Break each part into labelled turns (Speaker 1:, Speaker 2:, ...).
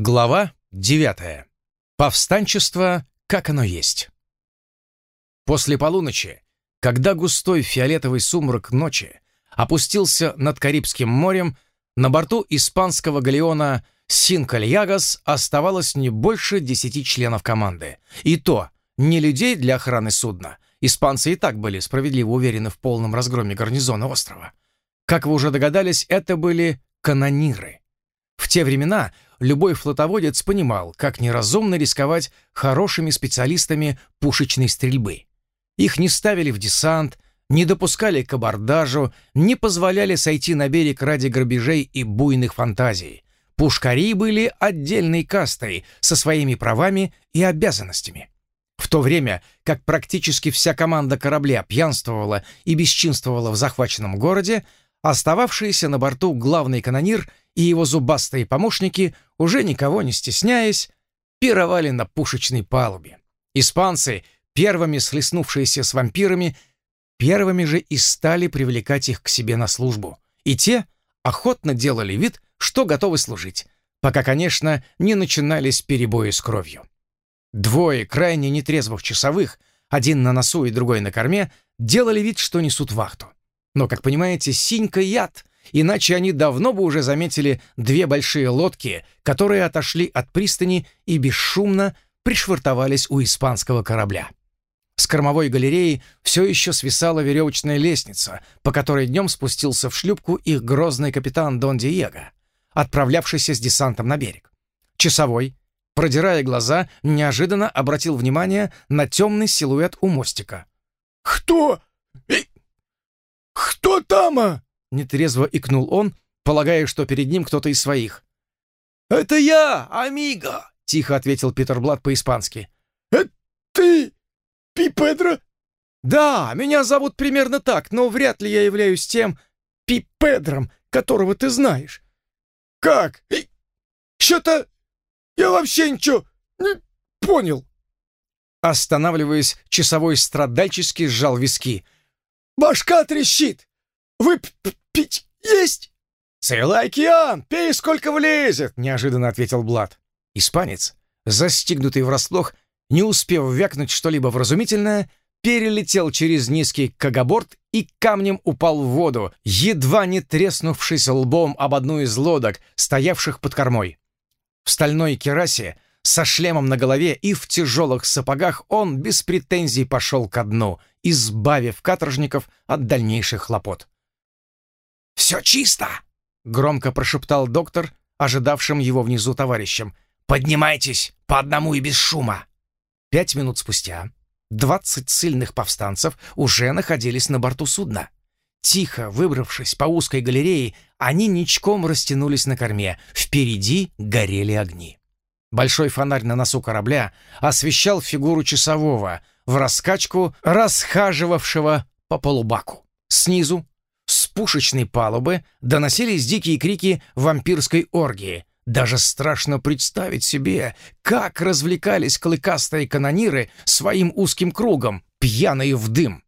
Speaker 1: Глава 9. Повстанчество, как оно есть. После полуночи, когда густой фиолетовый сумрак ночи опустился над Карибским морем, на борту испанского галеона «Синкальягас» оставалось не больше десяти членов команды. И то не людей для охраны судна. Испанцы и так были справедливо уверены в полном разгроме гарнизона острова. Как вы уже догадались, это были канониры. В те времена любой флотоводец понимал, как неразумно рисковать хорошими специалистами пушечной стрельбы. Их не ставили в десант, не допускали к абордажу, не позволяли сойти на берег ради грабежей и буйных фантазий. Пушкари были отдельной кастой со своими правами и обязанностями. В то время, как практически вся команда корабля пьянствовала и бесчинствовала в захваченном городе, остававшийся на борту главный канонир и его зубастые помощники, уже никого не стесняясь, пировали на пушечной палубе. Испанцы, первыми схлестнувшиеся с вампирами, первыми же и стали привлекать их к себе на службу. И те охотно делали вид, что готовы служить, пока, конечно, не начинались перебои с кровью. Двое крайне нетрезвых часовых, один на носу и другой на корме, делали вид, что несут вахту. Но, как понимаете, синька яд, иначе они давно бы уже заметили две большие лодки, которые отошли от пристани и бесшумно пришвартовались у испанского корабля. С кормовой галереи все еще свисала веревочная лестница, по которой днем спустился в шлюпку их грозный капитан Дон Диего, отправлявшийся с десантом на берег. Часовой, продирая глаза, неожиданно обратил внимание на темный силуэт у мостика.
Speaker 2: «Кто? Кто там?»
Speaker 1: Нетрезво икнул он, полагая, что перед ним кто-то из своих.
Speaker 2: «Это я, амиго!»
Speaker 1: — тихо ответил Питер Блад по-испански.
Speaker 2: «Это ты, Пи Педро?»
Speaker 1: «Да, меня зовут примерно так, но вряд ли я являюсь тем Пи Педром, которого ты знаешь».
Speaker 2: «Как? Что-то я вообще ничего не понял».
Speaker 1: Останавливаясь, часовой страдальчески сжал виски.
Speaker 2: «Башка трещит! Вы пить есть?»
Speaker 1: «Целый океан! Пей, сколько влезет!» — неожиданно ответил Блад. Испанец, застигнутый врасплох, не успев вякнуть что-либо вразумительное, перелетел через низкий кагаборт и камнем упал в воду, едва не треснувшись лбом об одну из лодок, стоявших под кормой. В стальной керасе, со шлемом на голове и в тяжелых сапогах он без претензий пошел ко дну, избавив каторжников от дальнейших хлопот.
Speaker 2: «Все чисто!»
Speaker 1: — громко прошептал доктор, ожидавшим его внизу товарищам. «Поднимайтесь по одному и без шума!» Пять минут спустя двадцать сильных повстанцев уже находились на борту судна. Тихо выбравшись по узкой галерее, они ничком растянулись на корме. Впереди горели огни. Большой фонарь на носу корабля освещал фигуру часового в раскачку, расхаживавшего по полубаку. Снизу пушечной палубы доносились дикие крики вампирской оргии. Даже страшно представить себе, как развлекались клыкастые канониры своим узким кругом, пьяные в дым.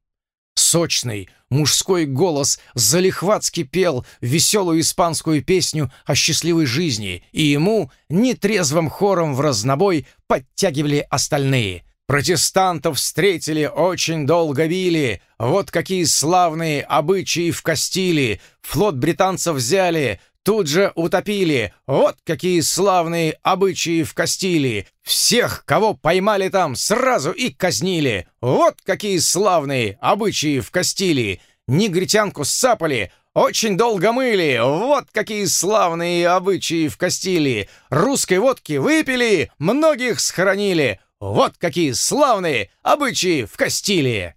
Speaker 1: Сочный мужской голос залихватски пел веселую испанскую песню о счастливой жизни, и ему нетрезвым хором в разнобой подтягивали остальные — Протестантов встретили, очень долго били. Вот какие славные обычаи в Кастилии. Флот британцев взяли, тут же утопили. Вот какие славные обычаи в Кастилии. Всех, кого поймали там, сразу и казнили. Вот какие славные обычаи в Кастилии. Негритянку сцапали, очень долго мыли. Вот какие славные обычаи в Кастилии. Русской водки выпили, многих схоронили. Вот какие славные обычаи в Кастилии!»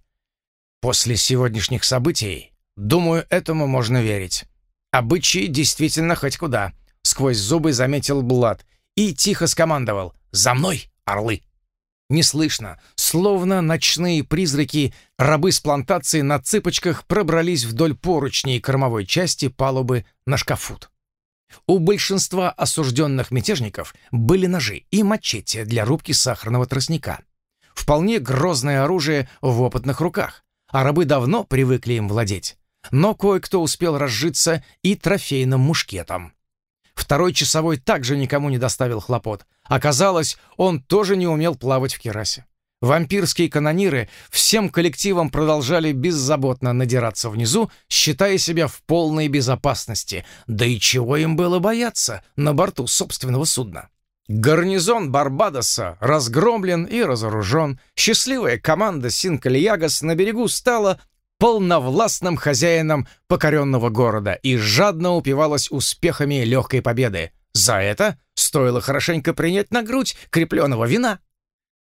Speaker 1: После сегодняшних событий, думаю, этому можно верить. Обычаи действительно хоть куда. Сквозь зубы заметил Блад и тихо скомандовал «За мной, орлы!» Неслышно, словно ночные призраки, рабы с плантации на цыпочках пробрались вдоль поручней кормовой части палубы на шкафут. У большинства осужденных мятежников были ножи и мачете для рубки сахарного тростника. Вполне грозное оружие в опытных руках, а рабы давно привыкли им владеть. Но кое-кто успел разжиться и трофейным мушкетом. Второй часовой также никому не доставил хлопот. Оказалось, он тоже не умел плавать в керасе. Вампирские канониры всем коллективом продолжали беззаботно надираться внизу, считая себя в полной безопасности. Да и чего им было бояться на борту собственного судна? Гарнизон Барбадоса разгромлен и разоружен. Счастливая команда Синкальягас на берегу стала полновластным хозяином покоренного города и жадно упивалась успехами легкой победы. За это стоило хорошенько принять на грудь крепленого вина.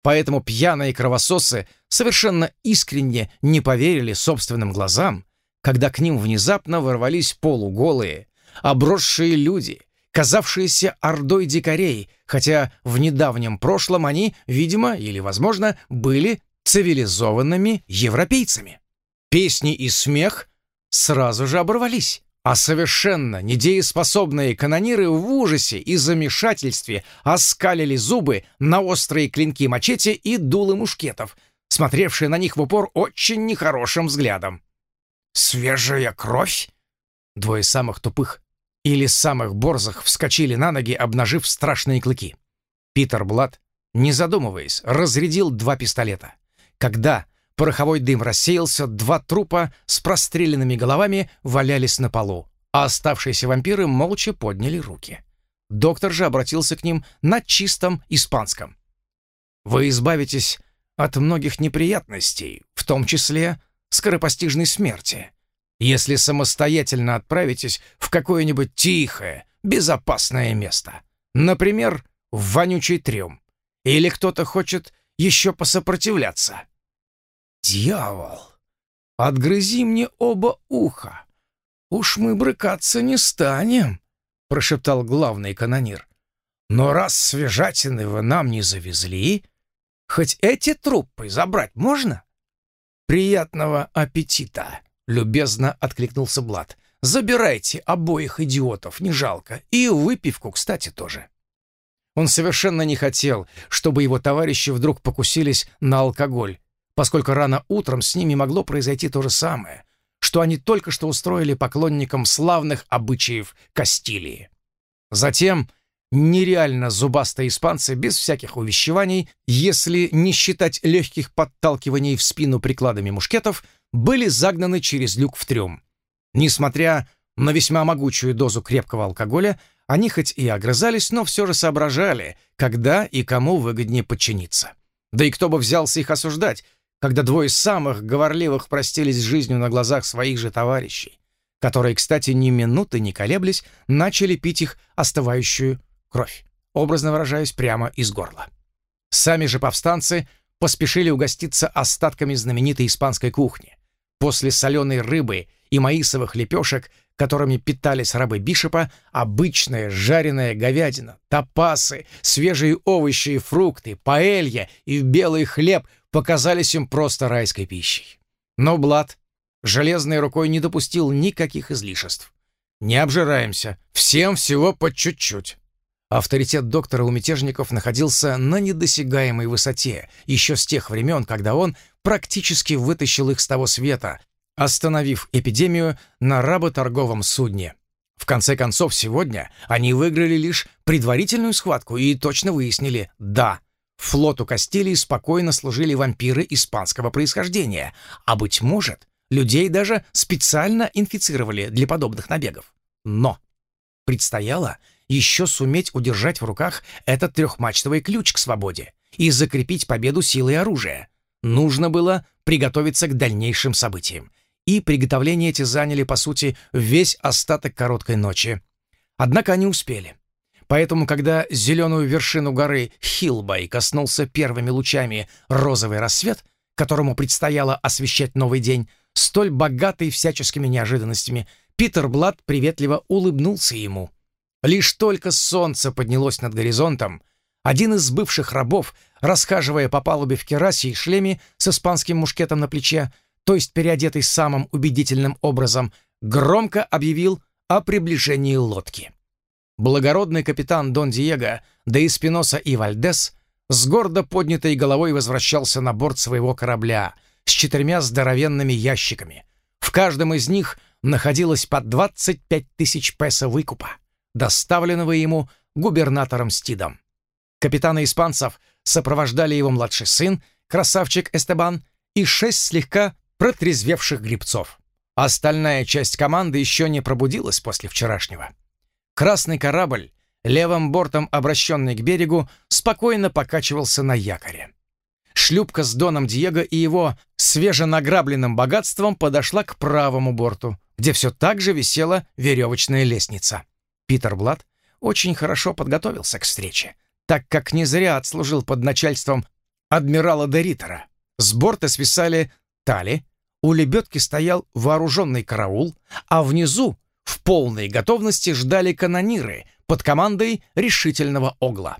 Speaker 1: Поэтому пьяные кровососы совершенно искренне не поверили собственным глазам, когда к ним внезапно ворвались полуголые, обросшие люди, казавшиеся ордой дикарей, хотя в недавнем прошлом они, видимо, или, возможно, были цивилизованными европейцами. Песни и смех сразу же оборвались. А совершенно недееспособные канониры в ужасе и замешательстве оскалили зубы на острые клинки мачете и дулы мушкетов, смотревшие на них в упор очень нехорошим взглядом. «Свежая кровь?» Двое самых тупых или самых борзых вскочили на ноги, обнажив страшные клыки. Питер Блад, не задумываясь, разрядил два пистолета. Когда Пороховой дым рассеялся, два трупа с простреленными головами валялись на полу, а оставшиеся вампиры молча подняли руки. Доктор же обратился к ним на чистом испанском. «Вы избавитесь от многих неприятностей, в том числе скоропостижной смерти, если самостоятельно отправитесь в какое-нибудь тихое, безопасное место. Например, в вонючий трюм. Или кто-то хочет еще посопротивляться. «Дьявол! Отгрызи мне оба уха! Уж мы брыкаться не станем!» — прошептал главный канонир. «Но раз свежатины вы нам не завезли, хоть эти трупы забрать можно?» «Приятного аппетита!» — любезно откликнулся Блад. «Забирайте обоих идиотов, не жалко, и выпивку, кстати, тоже». Он совершенно не хотел, чтобы его товарищи вдруг покусились на алкоголь, поскольку рано утром с ними могло произойти то же самое, что они только что устроили поклонникам славных обычаев Кастилии. Затем нереально зубастые испанцы без всяких увещеваний, если не считать легких подталкиваний в спину прикладами мушкетов, были загнаны через люк в трюм. Несмотря на весьма могучую дозу крепкого алкоголя, они хоть и огрызались, но все же соображали, когда и кому выгоднее подчиниться. Да и кто бы взялся их осуждать, когда двое самых говорливых простились с жизнью на глазах своих же товарищей, которые, кстати, ни минуты не колеблясь, начали пить их остывающую кровь, образно выражаясь, прямо из горла. Сами же повстанцы поспешили угоститься остатками знаменитой испанской кухни. После соленой рыбы и маисовых лепешек, которыми питались рабы Бишопа, обычная жареная говядина, топасы, свежие овощи и фрукты, паэлья и белый хлеб — показались им просто райской пищей. Но Блад железной рукой не допустил никаких излишеств. Не обжираемся, всем всего по чуть-чуть. Авторитет доктора у мятежников находился на недосягаемой высоте еще с тех времен, когда он практически вытащил их с того света, остановив эпидемию на работорговом судне. В конце концов, сегодня они выиграли лишь предварительную схватку и точно выяснили «да». Флоту Кастилии спокойно служили вампиры испанского происхождения, а, быть может, людей даже специально инфицировали для подобных набегов. Но предстояло еще суметь удержать в руках этот трехмачтовый ключ к свободе и закрепить победу силой оружия. Нужно было приготовиться к дальнейшим событиям. И приготовления эти заняли, по сути, весь остаток короткой ночи. Однако они успели. Поэтому, когда зеленую вершину горы Хилбай коснулся первыми лучами розовый рассвет, которому предстояло освещать новый день, столь богатый всяческими неожиданностями, Питер Блад приветливо улыбнулся ему. Лишь только солнце поднялось над горизонтом, один из бывших рабов, расхаживая по палубе в керасе и шлеме с испанским мушкетом на плече, то есть переодетый самым убедительным образом, громко объявил о приближении лодки благородный капитан Дон Диего, да Испиноса и Вальдес с гордо поднятой головой возвращался на борт своего корабля с четырьмя здоровенными ящиками. В каждом из них находилось по 25 тысяч песо выкупа. доставленного ему губернатором Стидом. Капитана испанцев сопровождали его младший сын, красавчик Эстебан, и шесть слегка протрезвевших грибцов. Остальная часть команды еще не пробудилась после вчерашнего. Красный корабль, левым бортом обращенный к берегу, спокойно покачивался на якоре. Шлюпка с Доном Диего и его свеженаграбленным богатством подошла к правому борту, где все так же висела веревочная лестница. Питер Блад очень хорошо подготовился к встрече, так как не зря отслужил под начальством адмирала Деритера. С борта свисали тали, у лебедки стоял вооруженный караул, а внизу в полной готовности ждали канониры под командой решительного огла.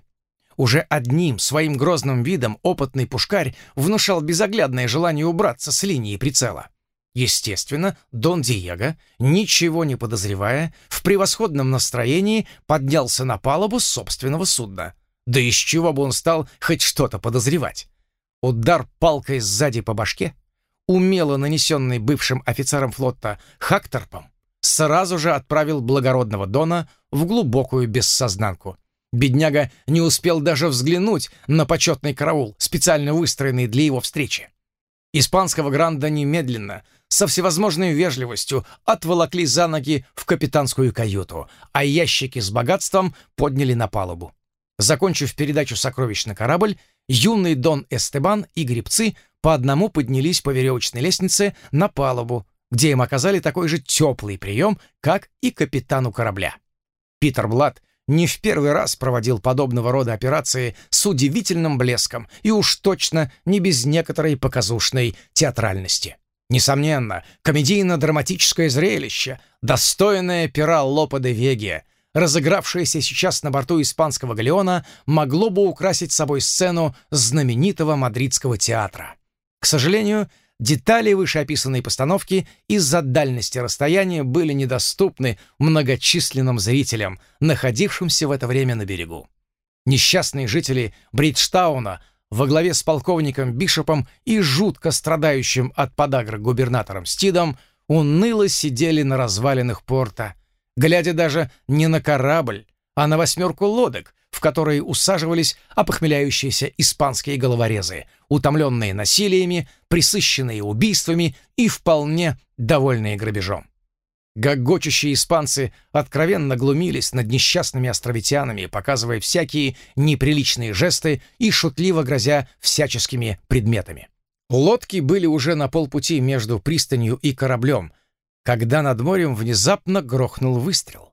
Speaker 1: Уже одним своим грозным видом опытный пушкарь внушал безоглядное желание убраться с линии прицела. Естественно, Дон Диего, ничего не подозревая, в превосходном настроении поднялся на палубу собственного судна. Да из чего бы он стал хоть что-то подозревать? Удар палкой сзади по башке, умело нанесенный бывшим офицером флота Хакторпом, сразу же отправил благородного Дона в глубокую бессознанку. Бедняга не успел даже взглянуть на почетный караул, специально выстроенный для его встречи. Испанского гранда немедленно, со всевозможной вежливостью, отволокли за ноги в капитанскую каюту, а ящики с богатством подняли на палубу. Закончив передачу сокровищ на корабль, юный Дон Эстебан и гребцы по одному поднялись по веревочной лестнице на палубу, где им оказали такой же теплый прием, как и капитану корабля. Питер Блад не в первый раз проводил подобного рода операции с удивительным блеском и уж точно не без некоторой показушной театральности. Несомненно, комедийно-драматическое зрелище, достойное пера Лопа де Веги, разыгравшееся сейчас на борту испанского галеона, могло бы украсить собой сцену знаменитого мадридского театра. К сожалению, Детали вышеописанной постановки из-за дальности расстояния были недоступны многочисленным зрителям, находившимся в это время на берегу. Несчастные жители Бриджтауна во главе с полковником Бишопом и жутко страдающим от подагры губернатором Стидом уныло сидели на развалинах порта, глядя даже не на корабль, а на восьмерку лодок, в которые усаживались опохмеляющиеся испанские головорезы, утомленные насилиями, присыщенные убийствами и вполне довольные грабежом. Гогочущие испанцы откровенно глумились над несчастными островитянами, показывая всякие неприличные жесты и шутливо грозя всяческими предметами. Лодки были уже на полпути между пристанью и кораблем, когда над морем внезапно грохнул выстрел.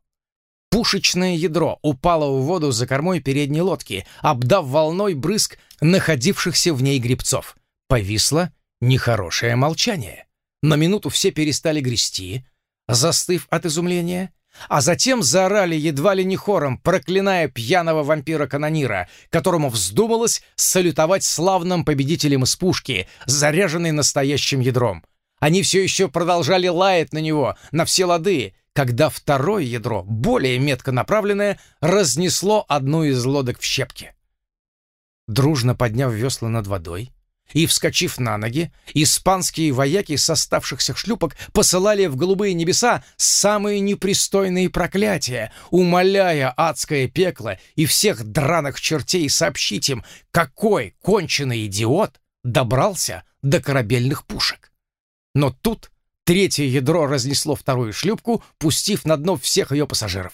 Speaker 1: Пушечное ядро упало в воду за кормой передней лодки, обдав волной брызг находившихся в ней грибцов. Повисло нехорошее молчание. На минуту все перестали грести, застыв от изумления, а затем заорали едва ли не хором, проклиная пьяного вампира-канонира, которому вздумалось салютовать славным победителем из пушки, заряженной настоящим ядром. Они все еще продолжали лаять на него, на все лады, когда второе ядро, более метко направленное, разнесло одну из лодок в щепки. Дружно подняв весла над водой и вскочив на ноги, испанские вояки с оставшихся шлюпок посылали в голубые небеса самые непристойные проклятия, умоляя адское пекло и всех драных чертей сообщить им, какой конченый идиот добрался до корабельных пушек. Но тут Третье ядро разнесло вторую шлюпку, пустив на дно всех ее пассажиров.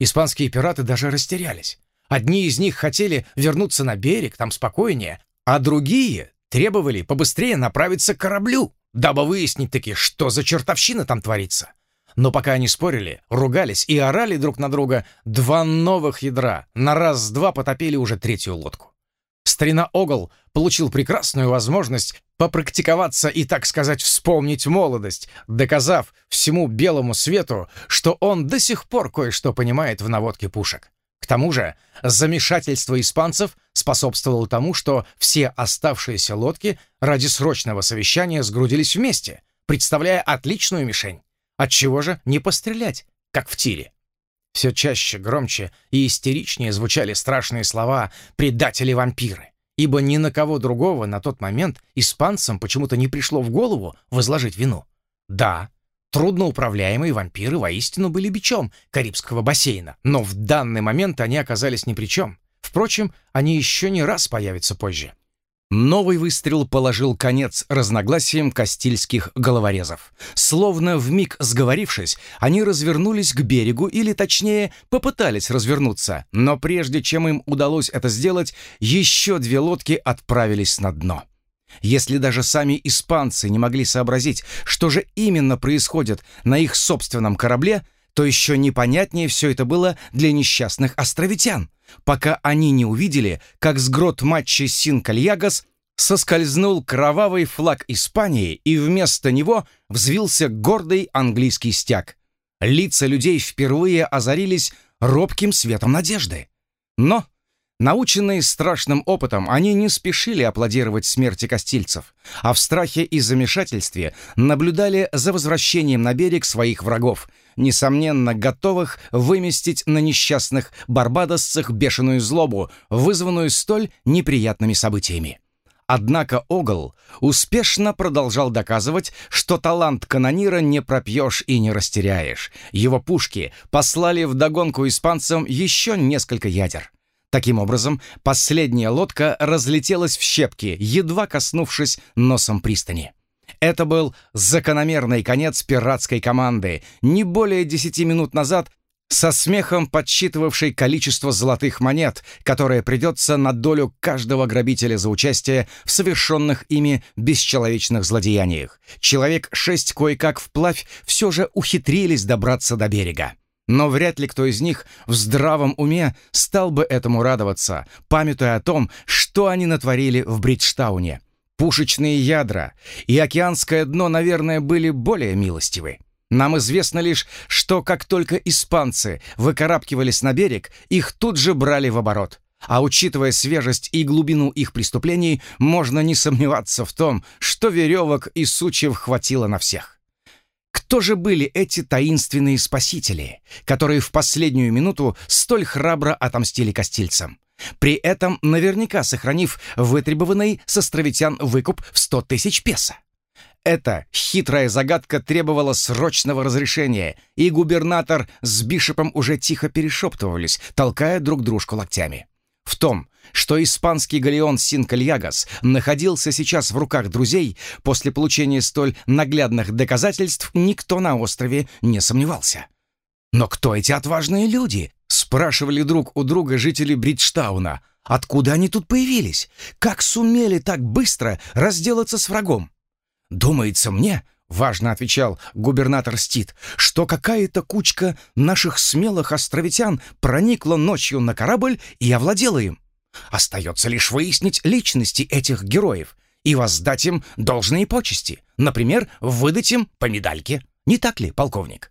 Speaker 1: Испанские пираты даже растерялись. Одни из них хотели вернуться на берег, там спокойнее, а другие требовали побыстрее направиться к кораблю, дабы выяснить-таки, что за чертовщина там творится. Но пока они спорили, ругались и орали друг на друга, два новых ядра на раз-два потопили уже третью лодку. Старина Огл получил прекрасную возможность попрактиковаться и, так сказать, вспомнить молодость, доказав всему белому свету, что он до сих пор кое-что понимает в наводке пушек. К тому же замешательство испанцев способствовало тому, что все оставшиеся лодки ради срочного совещания сгрудились вместе, представляя отличную мишень. Отчего же не пострелять, как в тире? Все чаще, громче и истеричнее звучали страшные слова «предатели-вампиры», ибо ни на кого другого на тот момент испанцам почему-то не пришло в голову возложить вину. Да, Трудноуправляемые вампиры воистину были бичом Карибского бассейна, но в данный момент они оказались ни при чем. Впрочем, они еще не раз появятся позже. Новый выстрел положил конец разногласиям кастильских головорезов. Словно вмиг сговорившись, они развернулись к берегу, или точнее, попытались развернуться, но прежде чем им удалось это сделать, еще две лодки отправились на дно. Если даже сами испанцы не могли сообразить, что же именно происходит на их собственном корабле, то еще непонятнее все это было для несчастных островитян, пока они не увидели, как с грот матча Син-Кальягас соскользнул кровавый флаг Испании, и вместо него взвился гордый английский стяг. Лица людей впервые озарились робким светом надежды. Но Наученные страшным опытом, они не спешили аплодировать смерти костильцев, а в страхе и замешательстве наблюдали за возвращением на берег своих врагов, несомненно готовых выместить на несчастных барбадосцах бешеную злобу, вызванную столь неприятными событиями. Однако Огл успешно продолжал доказывать, что талант канонира не пропьешь и не растеряешь. Его пушки послали вдогонку испанцам еще несколько ядер. Таким образом, последняя лодка разлетелась в щепки, едва коснувшись носом пристани. Это был закономерный конец пиратской команды, не более десяти минут назад со смехом подсчитывавшей количество золотых монет, которое придется на долю каждого грабителя за участие в совершенных ими бесчеловечных злодеяниях. Человек шесть кое-как вплавь все же ухитрились добраться до берега. Но вряд ли кто из них в здравом уме стал бы этому радоваться, памятуя о том, что они натворили в Бриджтауне. Пушечные ядра и океанское дно, наверное, были более милостивы. Нам известно лишь, что как только испанцы выкарабкивались на берег, их тут же брали в оборот. А учитывая свежесть и глубину их преступлений, можно не сомневаться в том, что веревок и сучьев хватило на всех. Кто же были эти таинственные спасители, которые в последнюю минуту столь храбро отомстили костильцам? При этом наверняка сохранив вытребованный с островитян выкуп в 100 тысяч песо. Эта хитрая загадка требовала срочного разрешения, и губернатор с Бишопом уже тихо перешептывались, толкая друг дружку локтями. В том, что испанский галеон Синкальягас находился сейчас в руках друзей, после получения столь наглядных доказательств никто на острове не сомневался. «Но кто эти отважные люди?» — спрашивали друг у друга жители Бриджтауна. «Откуда они тут появились? Как сумели так быстро разделаться с врагом?» «Думается мне», — важно отвечал губернатор Стит, «что какая-то кучка наших смелых островитян проникла ночью на корабль и овладела им. Остается лишь выяснить личности этих героев и воздать им должные почести. Например, выдать им по медальке. Не так ли, полковник?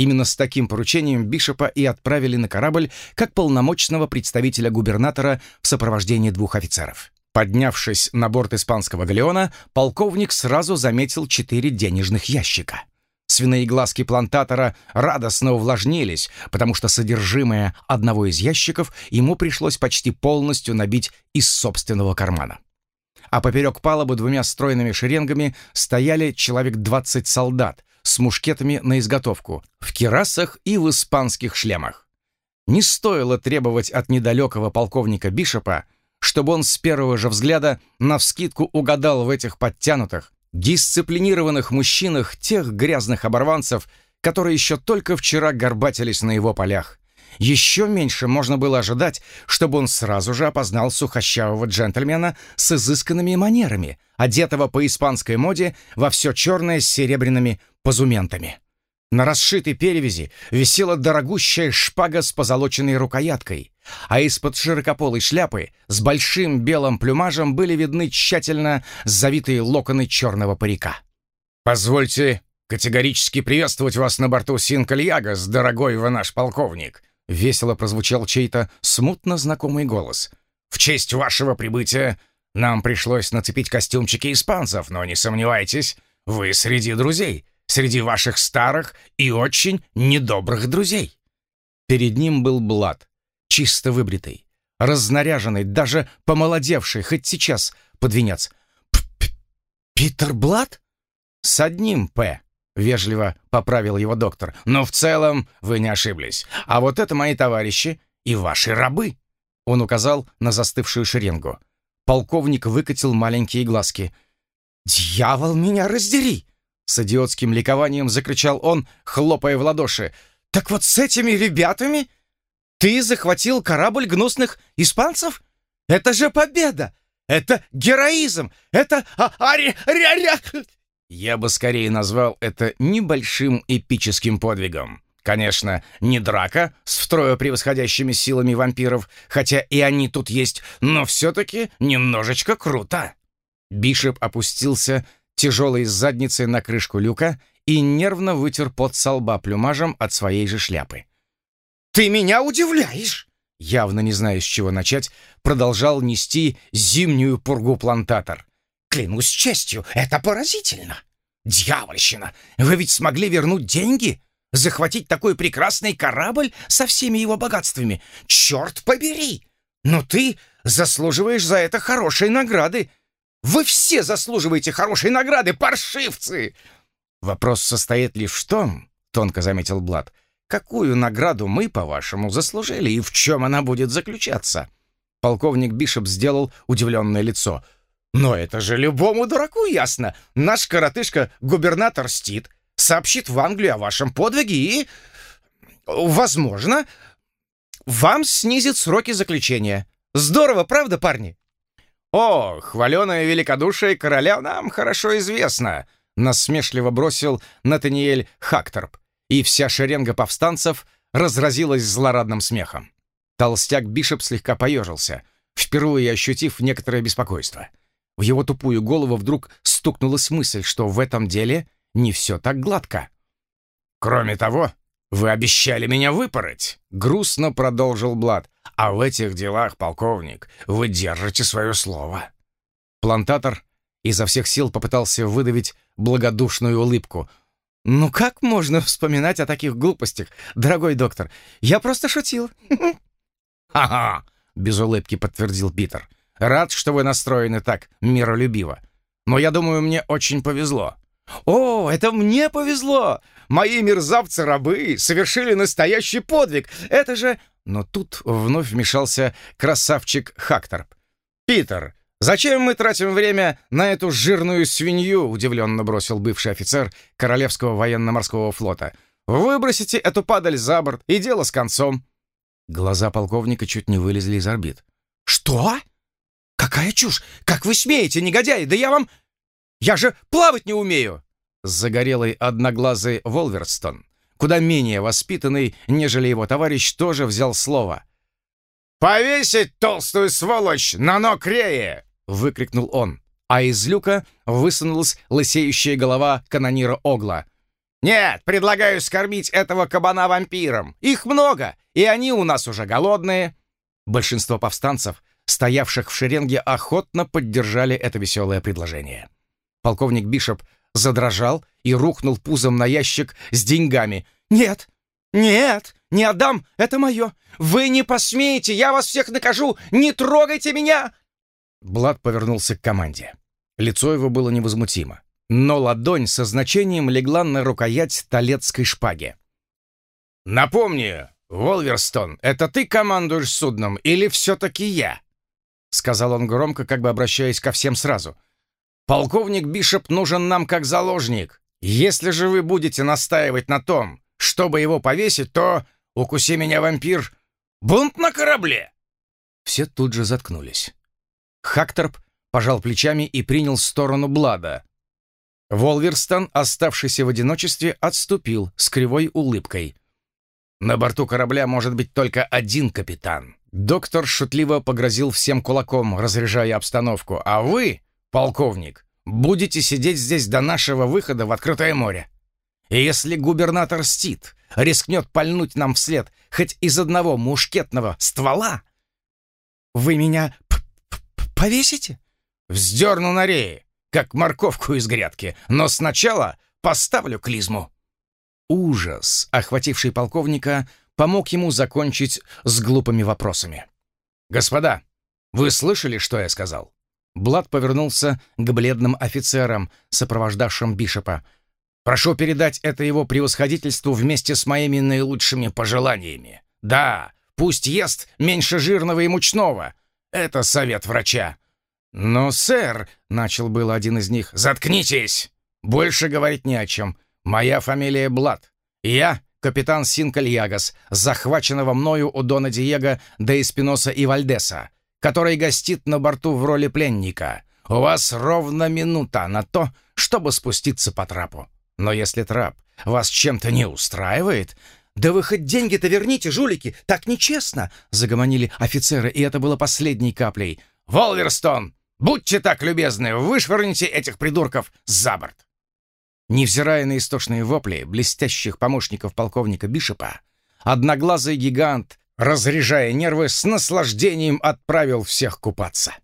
Speaker 1: Именно с таким поручением Бишопа и отправили на корабль как полномочного представителя губернатора в сопровождении двух офицеров. Поднявшись на борт испанского галеона, полковник сразу заметил четыре денежных ящика. Свиные глазки плантатора радостно увлажнились, потому что содержимое одного из ящиков ему пришлось почти полностью набить из собственного кармана. А поперек палубы двумя стройными шеренгами стояли человек 20 солдат с мушкетами на изготовку, в кирасах и в испанских шлемах. Не стоило требовать от недалекого полковника Бишопа, чтобы он с первого же взгляда навскидку угадал в этих подтянутых, дисциплинированных мужчинах тех грязных оборванцев, которые еще только вчера горбатились на его полях. Еще меньше можно было ожидать, чтобы он сразу же опознал сухощавого джентльмена с изысканными манерами, одетого по испанской моде во все черное с серебряными позументами. На расшитой перевязи висела дорогущая шпага с позолоченной рукояткой, а из-под широкополой шляпы с большим белым плюмажем были видны тщательно завитые локоны черного парика. «Позвольте категорически приветствовать вас на борту Синкальягас, дорогой вы наш полковник», весело прозвучал чей-то смутно знакомый голос. «В честь вашего прибытия нам пришлось нацепить костюмчики испанцев, но не сомневайтесь, вы среди друзей, среди ваших старых и очень недобрых друзей». Перед ним был Блад, чисто выбритый, разнаряженный, даже помолодевший, хоть сейчас под венец. «Питер Блад?» «С одним «П», — вежливо поправил его доктор. «Но в целом вы не ошиблись. А вот это мои товарищи и ваши рабы!» Он указал на застывшую шеренгу. Полковник выкатил маленькие глазки. «Дьявол, меня раздери!» С идиотским ликованием закричал он, хлопая в ладоши. «Так вот с этими ребятами ты захватил корабль гнусных испанцев? Это же победа! Это героизм! Это... А, а, ря, ря, ря. Я бы скорее назвал это небольшим эпическим подвигом. Конечно, не драка с втрое превосходящими силами вампиров, хотя и они тут есть, но все-таки немножечко круто. Бишоп опустился тяжелой задницей на крышку люка и нервно вытер пот со лба плюмажем от своей же шляпы. «Ты меня удивляешь!» Явно не зная, с чего начать, продолжал нести зимнюю пургу плантатор. «Клянусь честью, это поразительно! Дьявольщина! Вы ведь смогли вернуть деньги? Захватить такой прекрасный корабль со всеми его богатствами? Черт побери! Но ты заслуживаешь за это хорошей награды! Вы все заслуживаете хорошей награды, паршивцы!» «Вопрос состоит лишь в том, — тонко заметил Блад, — какую награду мы, по-вашему, заслужили и в чем она будет заключаться?» Полковник Бишоп сделал удивленное лицо. «Но это же любому дураку ясно! Наш коротышка-губернатор Стит сообщит в Англию о вашем подвиге и, возможно, вам снизит сроки заключения. Здорово, правда, парни?» «О, хваленое великодушие короля нам хорошо известно», — насмешливо бросил Натаниэль Хакторп, и вся шеренга повстанцев разразилась злорадным смехом. Толстяк Бишоп слегка поежился, впервые ощутив некоторое беспокойство. В его тупую голову вдруг стукнулась мысль, что в этом деле не все так гладко. «Кроме того, вы обещали меня выпороть», — грустно продолжил Блад. А в этих делах, полковник, вы держите свое слово». Плантатор изо всех сил попытался выдавить благодушную улыбку. «Ну как можно вспоминать о таких глупостях, дорогой доктор? Я просто шутил». «Ха-ха!» — без улыбки подтвердил Питер. «Рад, что вы настроены так миролюбиво. Но я думаю, мне очень повезло». «О, это мне повезло! Мои мерзавцы-рабы совершили настоящий подвиг! Это же но тут вновь вмешался красавчик Хакторп. «Питер, зачем мы тратим время на эту жирную свинью?» — удивленно бросил бывший офицер Королевского военно-морского флота. «Выбросите эту падаль за борт, и дело с концом». Глаза полковника чуть не вылезли из орбит. «Что? Какая чушь! Как вы смеете, негодяи! Да я вам... Я же плавать не умею!» Загорелый одноглазый Волверстон куда менее воспитанный, нежели его товарищ, тоже взял слово. «Повесить толстую сволочь на ног Рея!» — выкрикнул он, а из люка высунулась лысеющая голова канонира Огла. «Нет, предлагаю скормить этого кабана вампирам. Их много, и они у нас уже голодные». Большинство повстанцев, стоявших в шеренге, охотно поддержали это веселое предложение. Полковник Бишоп задрожал и рухнул пузом на ящик с деньгами. «Нет, нет, не отдам, это мое! Вы не посмеете, я вас всех накажу! Не трогайте меня!» Блад повернулся к команде. Лицо его было невозмутимо, но ладонь со значением легла на рукоять талецкой шпаги. «Напомни, Волверстон, это ты командуешь судном или все-таки я?» — сказал он громко, как бы обращаясь ко всем сразу — Полковник Бишоп нужен нам как заложник. Если же вы будете настаивать на том, чтобы его повесить, то, укуси меня, вампир, бунт на корабле!» Все тут же заткнулись. Хакторп пожал плечами и принял сторону Блада. Волверстон, оставшийся в одиночестве, отступил с кривой улыбкой. «На борту корабля может быть только один капитан». Доктор шутливо погрозил всем кулаком, разряжая обстановку. «А вы, полковник, будете сидеть здесь до нашего выхода в открытое море. И если губернатор Стит рискнет пальнуть нам вслед хоть из одного мушкетного ствола, вы меня повесите? Вздерну на рее, как морковку из грядки, но сначала поставлю клизму. Ужас, охвативший полковника, помог ему закончить с глупыми вопросами. «Господа, вы слышали, что я сказал? Блад повернулся к бледным офицерам, сопровождавшим Бишопа. Прошу передать это его превосходительству вместе с моими наилучшими пожеланиями. Да, пусть ест меньше жирного и мучного. Это совет врача. Но, сэр, — начал был один из них, — заткнитесь! Больше говорить не о чем. Моя фамилия Блад. Я капитан Синкальягас, захваченного мною у Дона Диего де Эспиноса и Вальдеса, который гостит на борту в роли пленника. У вас ровно минута на то, чтобы спуститься по трапу. Но если трап вас чем-то не устраивает, «Да вы хоть деньги-то верните, жулики! Так нечестно!» — загомонили офицеры, и это было последней каплей. «Волверстон, будьте так любезны, вышвырните этих придурков за борт!» Невзирая на истошные вопли блестящих помощников полковника Бишопа, одноглазый гигант, разряжая нервы, с наслаждением отправил всех купаться.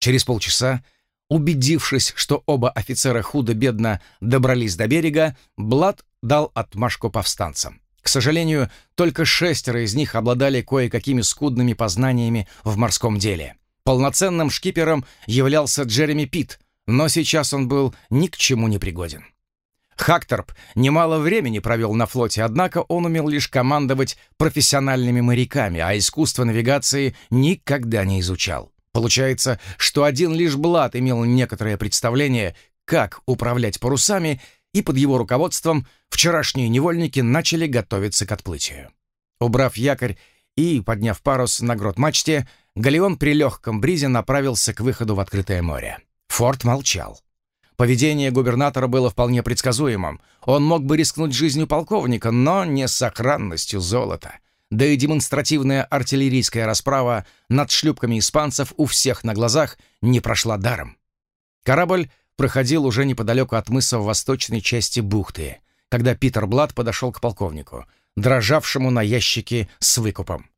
Speaker 1: Через полчаса, убедившись, что оба офицера худо-бедно добрались до берега, Блад дал отмашку повстанцам. К сожалению, только шестеро из них обладали кое-какими скудными познаниями в морском деле. Полноценным шкипером являлся Джереми Питт, но сейчас он был ни к чему не пригоден. Хакторп немало времени провел на флоте, однако он умел лишь командовать профессиональными моряками, а искусство навигации никогда не изучал. Получается, что один лишь Блад имел некоторое представление, как управлять парусами, и под его руководством вчерашние невольники начали готовиться к отплытию. Убрав якорь и подняв парус на грот мачте, галеон при легком бризе направился к выходу в открытое море. Форд молчал. Поведение губернатора было вполне предсказуемым. Он мог бы рискнуть жизнью полковника, но не сохранностью золота. Да и демонстративная артиллерийская расправа над шлюпками испанцев у всех на глазах не прошла даром. Корабль проходил уже неподалеку от мыса в восточной части бухты, когда Питер Блад подошел к полковнику, дрожавшему на ящике с выкупом.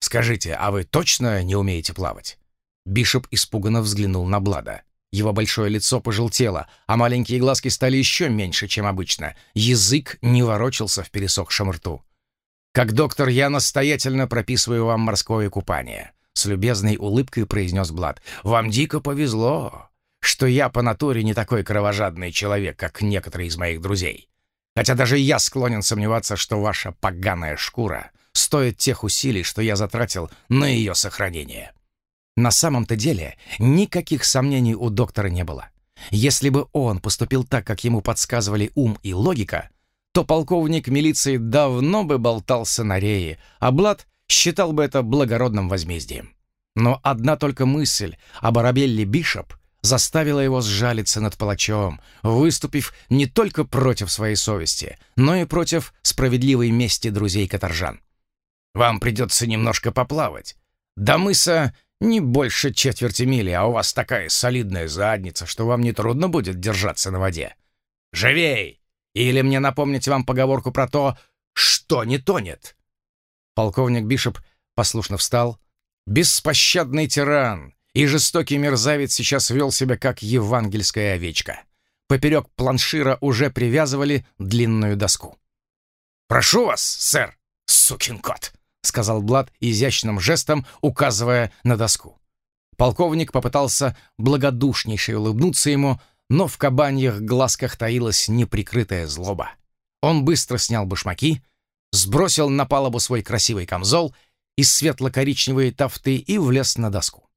Speaker 1: «Скажите, а вы точно не умеете плавать?» Бишоп испуганно взглянул на Блада. Его большое лицо пожелтело, а маленькие глазки стали еще меньше, чем обычно. Язык не ворочался в пересохшем рту. «Как доктор, я настоятельно прописываю вам морское купание», — с любезной улыбкой произнес Блад. «Вам дико повезло, что я по натуре не такой кровожадный человек, как некоторые из моих друзей. Хотя даже я склонен сомневаться, что ваша поганая шкура стоит тех усилий, что я затратил на ее сохранение». На самом-то деле никаких сомнений у доктора не было. Если бы он поступил так, как ему подсказывали ум и логика, то полковник милиции давно бы болтался на рее, а Блад считал бы это благородным возмездием. Но одна только мысль об Арабелле Бишоп заставила его сжалиться над палачом, выступив не только против своей совести, но и против справедливой мести друзей каторжан. «Вам придется немножко поплавать. До мыса не больше четверти мили, а у вас такая солидная задница, что вам не трудно будет держаться на воде. Живей! Или мне напомнить вам поговорку про то, что не тонет?» Полковник Бишоп послушно встал. Беспощадный тиран и жестокий мерзавец сейчас вел себя как евангельская овечка. Поперек планшира уже привязывали длинную доску. «Прошу вас, сэр, сукин кот!» — сказал Блад изящным жестом, указывая на доску. Полковник попытался благодушнейше улыбнуться ему, но в кабаньих глазках таилась неприкрытая злоба. Он быстро снял башмаки, сбросил на палубу свой красивый камзол из светло-коричневой тафты и влез на доску.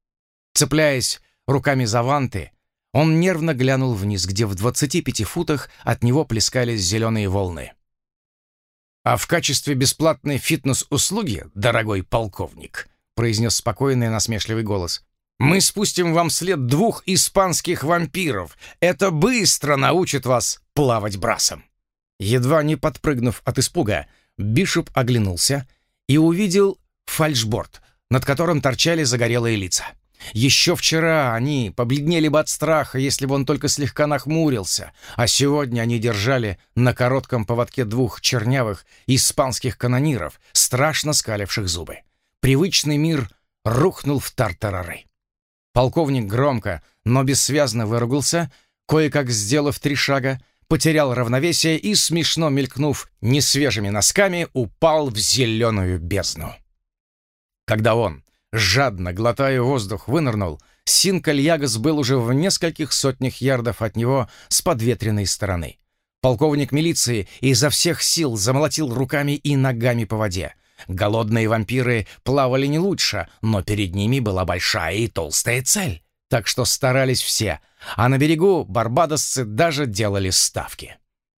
Speaker 1: Цепляясь руками за ванты, он нервно глянул вниз, где в 25 футах от него плескались зеленые волны. «А в качестве бесплатной фитнес-услуги, дорогой полковник», произнес спокойный насмешливый голос, «мы спустим вам след двух испанских вампиров. Это быстро научит вас плавать брасом». Едва не подпрыгнув от испуга, Бишоп оглянулся и увидел фальшборд, над которым торчали загорелые лица. Еще вчера они побледнели бы от страха, если бы он только слегка нахмурился, а сегодня они держали на коротком поводке двух чернявых испанских канониров, страшно скаливших зубы. Привычный мир рухнул в тартарары. Полковник громко, но бессвязно выругался, кое-как сделав три шага, потерял равновесие и, смешно мелькнув несвежими носками, упал в зеленую бездну. Когда он, жадно глотая воздух, вынырнул. Синкальягас был уже в нескольких сотнях ярдов от него с подветренной стороны. Полковник милиции изо всех сил замолотил руками и ногами по воде. Голодные вампиры плавали не лучше, но перед ними была большая и толстая цель. Так что старались все, а на берегу барбадосцы даже делали ставки.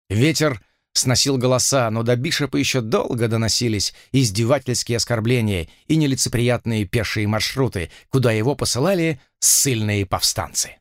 Speaker 1: Ветер сносил голоса, но до Бишопа еще долго доносились издевательские оскорбления и нелицеприятные пешие маршруты, куда его посылали ссыльные повстанцы.